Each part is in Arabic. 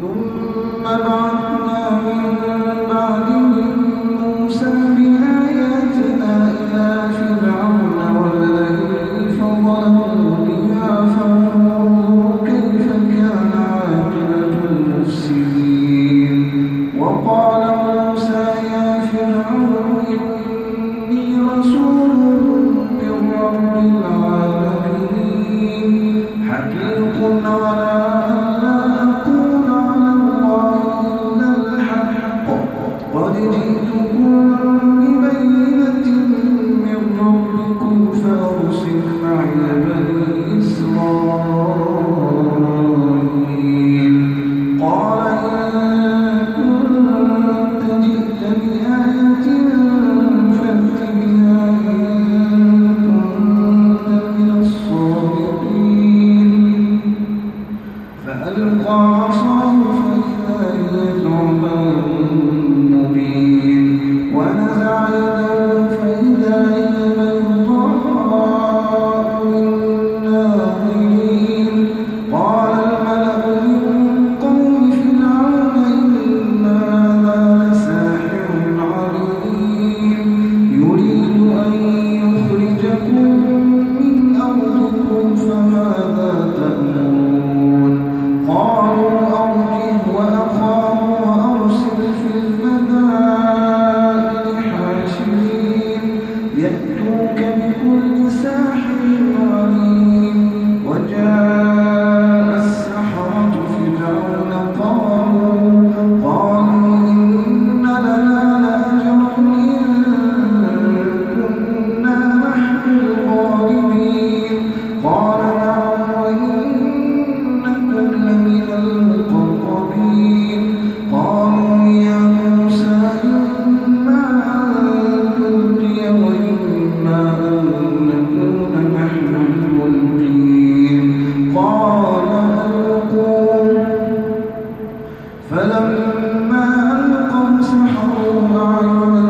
ثم بعثنا من بعدهم موسى بن mora فلما ألقوا سحروا أعين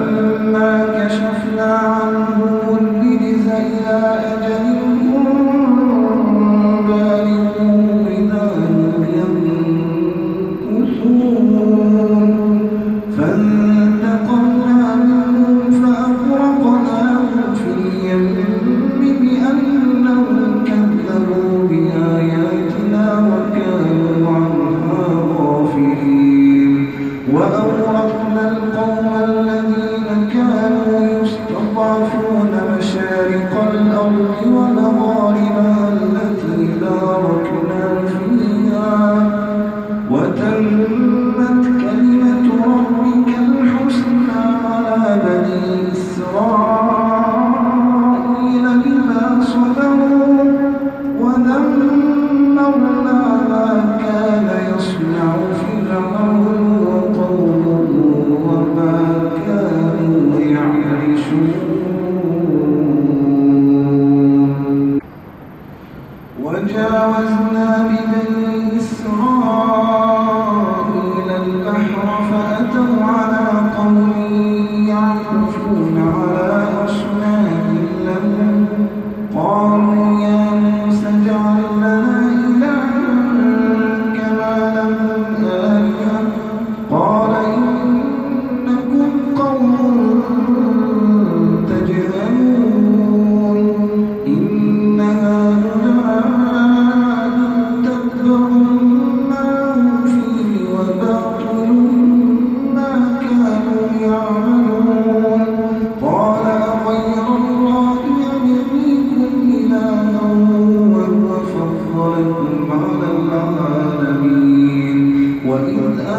Amen.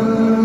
love.